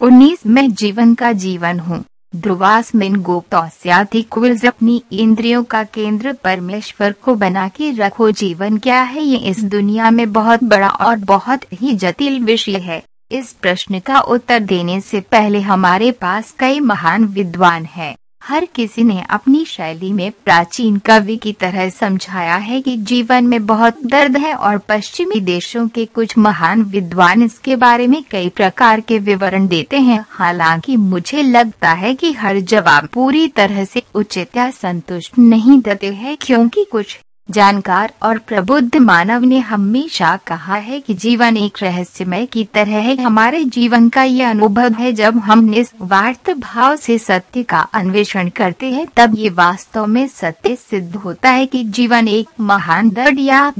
उन्नीस मैं जीवन का जीवन हूँ। ध्रुवास मिन गोप्तौस्याधिक्विज अपनी इंद्रियों का केंद्र परमेश्वर को बना के रखो। जीवन क्या है ये इस दुनिया में बहुत बड़ा और बहुत ही जटिल विषय है। इस प्रश्न का उत्तर देने से पहले हमारे पास कई महान विद्वान हैं। हर किसी ने अपनी शैली में प्राचीन कवि की तरह समझाया है कि जीवन में बहुत दर्द है और पश्चिमी देशों के कुछ महान विद्वान इसके बारे में कई प्रकार के विवरण देते हैं। हालाँकि मुझे लगता है कि हर जवाब पूरी तरह से उचित या संतुष्ट नहीं देते हैं, क्योंकि कुछ जानकार और प्रबुद्ध मानव ने हमेशा कहा है कि जीवन एक रहस्यमय की तरह है। हमारे जीवन का ये अनुभव है, जब हम निस्वार्थ भाव से सत्य का अन्वेषण करते हैं, तब ये वास्तव में सत्य सिद्ध होता है कि जीवन एक महान दर्द या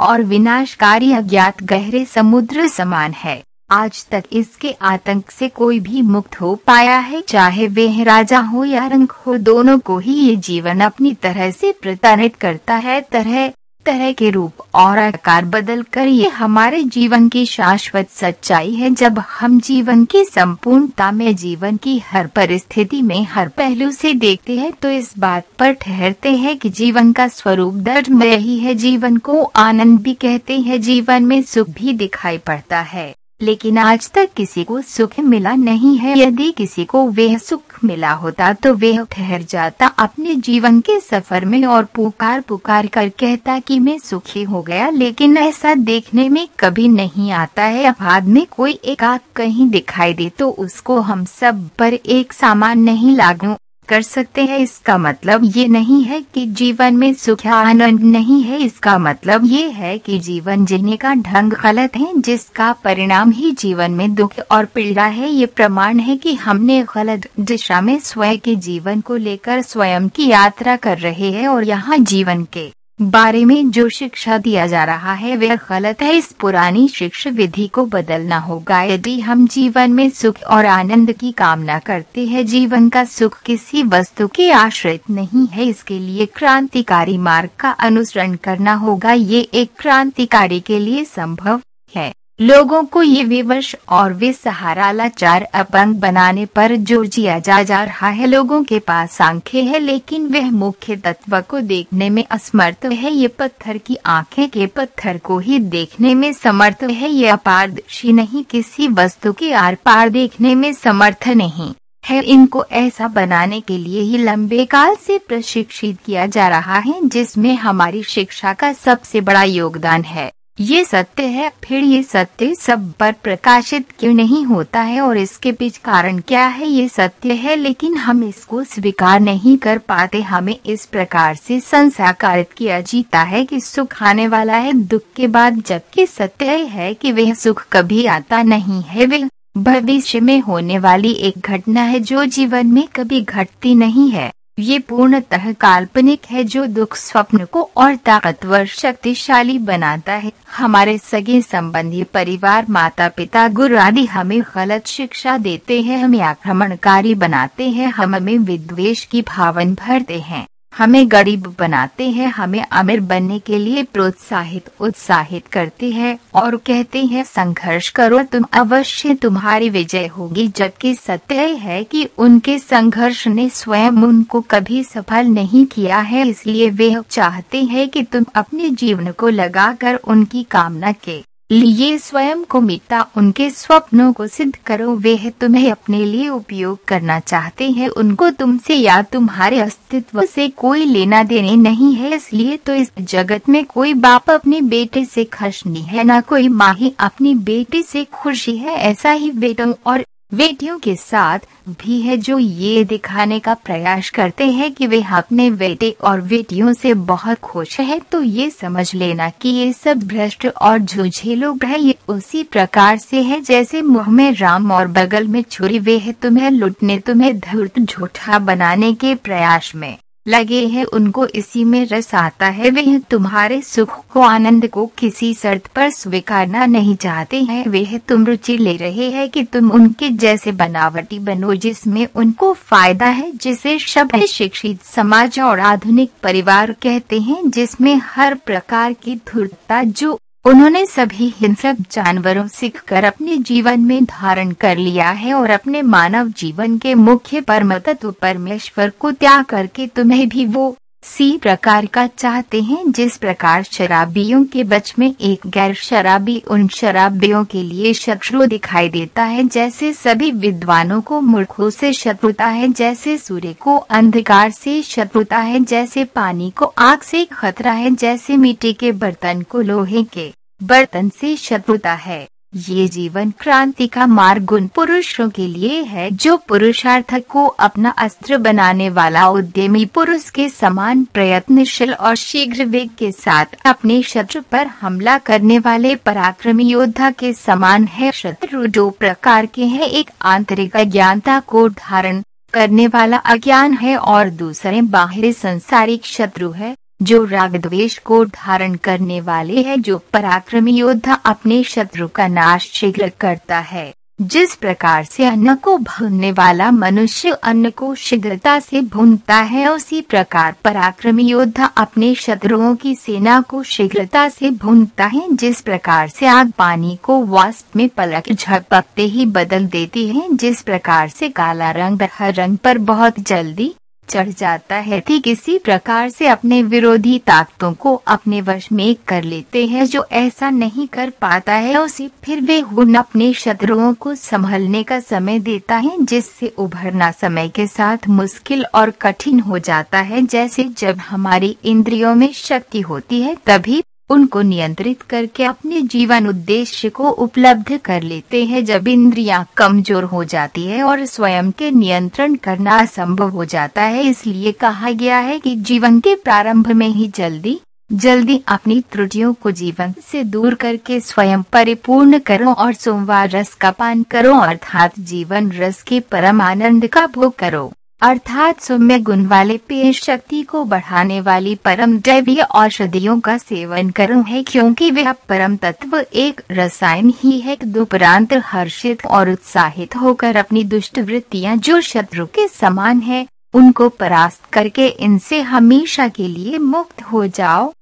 और विनाशकारी अज्ञात गहरे समुद्र समान है। आज तक इसके आतंक से कोई भी मुक्त हो पाया है, चाहे वे राजा हो या रंग हो, दोनों को ही ये जीवन अपनी तरह से प्रताड़ित करता है। तरह तरह के रूप और आकार बदल कर ये हमारे जीवन की शाश्वत सच्चाई है। जब हम जीवन की संपूर्णता में, जीवन की हर परिस्थिति में हर पहलू से देखते हैं तो इस बात पर ठहरते हैं कि जीवन का स्वरूप दर्द में ही है। जीवन को आनंद भी कहते हैं, जीवन में सुख भी दिखाई पड़ता है। लेकिन आज तक किसी को सुख मिला नहीं है। यदि किसी को वह सुख मिला होता तो वह ठहर जाता अपने जीवन के सफ़र में और पुकार पुकार कर कहता कि मैं सुखी हो गया। लेकिन ऐसा देखने में कभी नहीं आता है। बाद में कोई एक आग कहीं दिखाई दे तो उसको हम सब पर एक सामान नहीं लागू कर सकते हैं। इसका मतलब ये नहीं है कि जीवन में सुख आनंद नहीं है। इसका मतलब ये है कि जीवन जीने का ढंग गलत है, जिसका परिणाम ही जीवन में दुख और पीड़ा है। ये प्रमाण है कि हमने गलत दिशा में स्वयं के जीवन को लेकर स्वयं की यात्रा कर रहे हैं और यहाँ जीवन के बारे में जो शिक्षा दिया जा रहा है, वह गलत है। इस पुरानी शिक्षा विधि को बदलना होगा। यदि हम जीवन में सुख और आनंद की कामना करते हैं, जीवन का सुख किसी वस्तु के आश्रित नहीं है। इसके लिए क्रांतिकारी मार्ग का अनुसरण करना होगा। ये एक क्रांतिकारी के लिए संभव है। लोगों को ये विवश और वे सहारा लाचार अपंग बनाने पर ज़ोर दिया जा जा रहा है। लोगों के पास आँखें हैं, लेकिन वह मुख्य तत्व को देखने में असमर्थ है। ये पत्थर की आँखें के पत्थर को ही देखने में समर्थ है। ये अपारदर्शी नहीं, किसी वस्तु के आर पार देखने में समर्थ नहीं है। इनको ऐसा बनाने के लिए ही लंबे काल से प्रशिक्षित किया जा रहा है, जिसमें हमारी शिक्षा का सबसे बड़ा योगदान है। ये सत्य है, फिर ये सत्य सब पर प्रकाशित क्यों नहीं होता है और इसके पीछे कारण क्या है? ये सत्य है, लेकिन हम इसको स्वीकार नहीं कर पाते। हमें इस प्रकार से संसाकारित किया जीता है कि सुख आने वाला है, दुख के बाद जबकि सत्य है कि वह सुख कभी आता नहीं है। वह भविष्य में होने वाली एक घटना है जो जीवन में कभी घटती नहीं है। ये पूर्णतः काल्पनिक है जो दुख स्वप्न को और ताकतवर, शक्तिशाली बनाता है। हमारे सगे संबंधी परिवार माता पिता गुरु आदि हमें गलत शिक्षा देते हैं, हमें आक्रमणकारी बनाते हैं, हम हमें विद्वेश की भावन भरते हैं। हमें गरीब बनाते हैं, हमें अमीर बनने के लिए प्रोत्साहित, उत्साहित करते हैं और कहते हैं, संघर्ष करो, तुम अवश्य तुम्हारी विजय होगी। जबकि सत्य है कि उनके संघर्ष ने स्वयं उनको कभी सफल नहीं किया है, इसलिए वे चाहते हैं कि तुम अपने जीवन को लगाकर उनकी कामना के लिए स्वयं को मिटा, उनके स्वप्नों को सिद्ध करो। वे तुम्हें अपने लिए उपयोग करना चाहते हैं। उनको तुमसे या तुम्हारे अस्तित्व से कोई लेना देने नहीं है। इसलिए तो इस जगत में कोई बाप अपने बेटे से खुश नहीं है, ना कोई माँ ही अपनी बेटी से खुशी है। ऐसा ही बेटों और बेटियों के साथ भी है जो ये दिखाने का प्रयास करते हैं कि वे अपने बेटे और बेटियों से बहुत खुश है। तो ये समझ लेना कि ये सब भ्रष्ट और झूझे लोग है। ये उसी प्रकार से है जैसे मुँह में राम और बगल में छुरी वे है। तुम्हें लुटने, तुम्हें धूर्त झूठा बनाने के प्रयास में। लगे हैं, उनको इसी में रस आता है। वे तुम्हारे सुख को, आनंद को किसी शर्त पर स्वीकारना नहीं चाहते हैं। वे तुम रुचि ले रहे हैं कि तुम उनके जैसे बनावटी बनो, जिसमें उनको फ़ायदा है, जिसे शब्द शिक्षित समाज और आधुनिक परिवार कहते हैं, जिसमें हर प्रकार की धूर्तता, जो उन्होंने सभी हिंसक जानवरों सीख कर अपने जीवन में धारण कर लिया है और अपने मानव जीवन के मुख्य परम तत्व परमेश्वर को त्याग करके तुम्हें भी वो सी प्रकार का चाहते हैं, जिस प्रकार शराबियों के बच में एक गैर शराबी उन शराबियों के लिए शत्रु दिखाई देता है, जैसे सभी विद्वानों को मूर्खों से शत्रुता है, जैसे सूर्य को अंधकार से शत्रुता है, जैसे पानी को आग से खतरा है, जैसे मिट्टी के बर्तन को लोहे के बर्तन से शत्रुता है। ये जीवन क्रांति का मार्ग उन पुरुषों के लिए है जो पुरुषार्थ को अपना अस्त्र बनाने वाला उद्यमी पुरुष के समान प्रयत्नशील और शीघ्र वेग के साथ अपने शत्रु पर हमला करने वाले पराक्रमी योद्धा के समान है। शत्रु दो प्रकार के हैं, एक आंतरिक अज्ञानता को धारण करने वाला अज्ञान है और दूसरे बाहरी संसारिक शत्रु है। जो राग द्वेष को धारण करने वाले हैं, जो पराक्रमी योद्धा अपने शत्रु का नाश शीघ्र करता है। जिस प्रकार से अन्न को भूनने वाला मनुष्य अन्न को शीघ्रता से भूनता है, उसी प्रकार पराक्रमी योद्धा अपने शत्रुओं की सेना को शीघ्रता से भूनता है। जिस प्रकार से आग पानी को वाष्प में पलक झपकते ही बदल देती है, जिस प्रकार से काला रंग हर रंग पर बहुत जल्दी चढ़ जाता है। ठीक इसी प्रकार से अपने विरोधी ताकतों को अपने वश में कर लेते हैं। जो ऐसा नहीं कर पाता है, उसे फिर वे हुन अपने शत्रुओं को संभलने का समय देता है, जिससे उभरना समय के साथ मुश्किल और कठिन हो जाता है। जैसे जब हमारी इंद्रियों में शक्ति होती है, तभी उनको नियंत्रित करके अपने जीवन उद्देश्य को उपलब्ध कर लेते हैं जब इंद्रियाँ कमज़ोर हो जाती है और स्वयं के नियंत्रण करना असंभव हो जाता है। इसलिए कहा गया है कि जीवन के प्रारंभ में ही जल्दी जल्दी अपनी त्रुटियों को जीवन से दूर करके स्वयं परिपूर्ण करो और सोमवार रस का पान करो, अर्थात जीवन रस के परम आनंद का भोग करो। अर्थात सौम्य गुण वाले पेय शक्ति को बढ़ाने वाली परम दैवीय औषधियों का सेवन करो है क्योंकि वह परम तत्व एक रसायन ही है दुपरांत हर्षित और उत्साहित होकर अपनी दुष्ट वृत्तियाँ जो शत्रु के समान है, उनको परास्त करके इनसे हमेशा के लिए मुक्त हो जाओ।